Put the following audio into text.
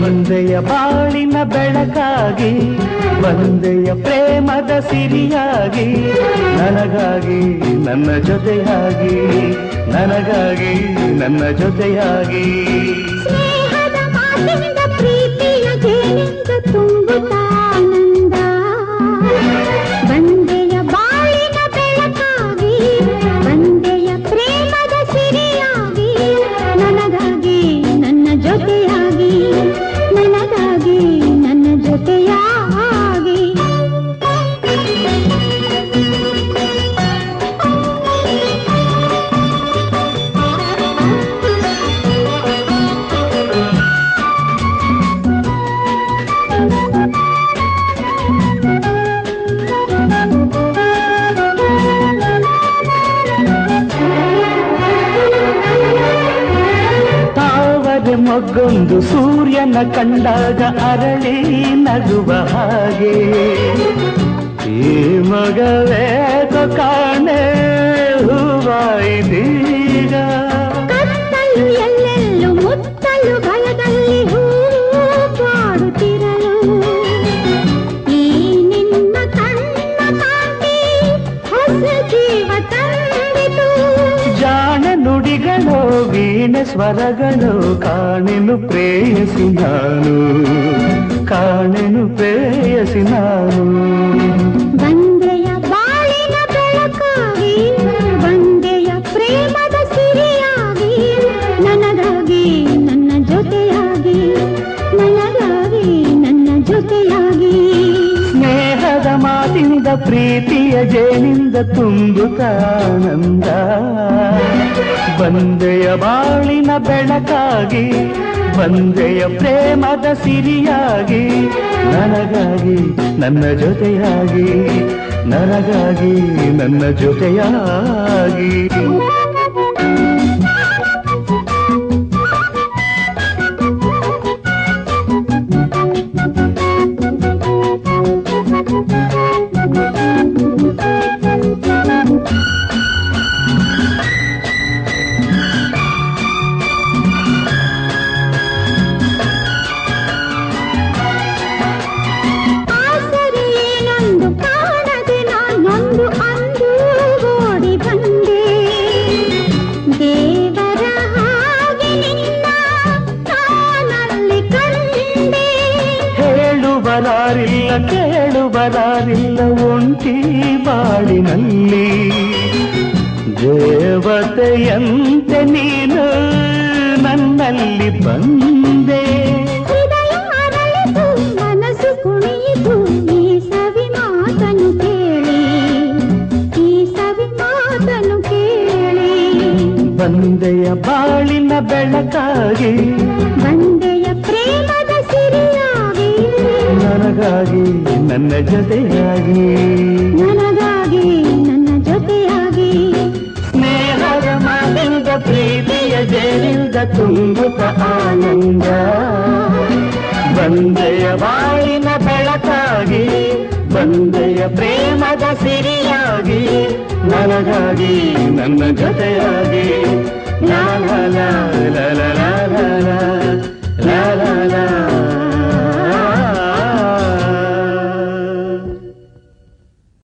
ಬಂದೆಯ ಬಾಳಿನ ಬೆಳಕಾಗಿ ಬಂದೆಯ ಪ್ರೇಮದ ಸಿರಿಯಾಗಿ ನನಗಾಗಿ ನನ್ನ ಜೊತೆಯಾಗಿ ನನಗಾಗಿ ನನ್ನ ಜೊತೆಯಾಗಿ. ಮೊಗ್ಗೊಂದು ಸೂರ್ಯನ ಕಂಡಾಗ ಅರಳಿ ನಗುವ ಹಾಗೆ. ಈ ಮಗವೇ ಕಾಣೆ. ಸ್ವರಗಳು ಕಾಣೆನು ಪ್ರೇಯಸಿ ನಾನು ಕಾಣೆನು ಪ್ರೇಯಸಿ ನಾನು. ಬಂದೆಯ ಬಾಳಿನ ಬೆಳಕಾಗಿ ಬಂದೆಯ ಪ್ರೇಮದ ಸಿರಿಯಾಗಿ ನನಗಾಗಿ ನನ್ನ ಜೊತೆಯಾಗಿ ನನಗಾಗಿ ನನ್ನ ಜೊತೆಯಾಗಿ. ಸ್ನೇಹದ ಮಾತಿನಿಂದ ಪ್ರೀತಿಯ ಜೇನಿಂದ ತುಂಬುತ್ತಾನಂದ ಬಂದೆಯ ಬಾಳಿನ ಬೆಳಕಾಗಿ ಬಂದೆಯ ಪ್ರೇಮದ ಸಿರಿಯಾಗಿ ನನಗಾಗಿ ನನ್ನ ಜೊತೆಯಾಗಿ ನನಗಾಗಿ ನನ್ನ ಜೊತೆಯಾಗಿ. ಕೇಳುವರಾರಿಲ್ಲ ಒಂಟಿ ಬಾಳಿನಲ್ಲಿ ದೇವತೆಯಂತೆ ನೀನು ನನ್ನಲ್ಲಿ ಬಂದೆ ಹೃದಯ ಅರಳಿತು ಮನಸ್ಸು ಕುಣಿಯಿತು ಈ ಸವಿ ಮಾತನು ಕೇಳಿ ಈ ಸವಿ ಮಾತನು ಕೇಳಿ ಬಂದೆಯ ಬಾಳಿನ ಬೆಳಕಾಗಿ ಬಂದೆಯ ನನಗಾಗಿ ನನ್ನ ಜೊತೆಯಾಗಿ. ನನಗಾಗಿ ನನ್ನ ಜೊತೆಯಾಗಿ. ಸ್ನೇಹದ ಮಾತಿಂದ ಪ್ರೀತಿಯ ಜೇನಿಂದ ತುಂಬುತ್ತ ಆನಂದ. ಬಂದೆಯ ಬಾಳಿನ ಬೆಳಕಾಗಿ ಬಂದೆಯ ಪ್ರೇಮದ ಸಿರಿಯಾಗಿ ನನಗಾಗಿ ನನ್ನ ಜೊತೆಯಾಗಿ. ಲಾಲ ಲಾಲ ಲಾ ಲಾ ಲಾ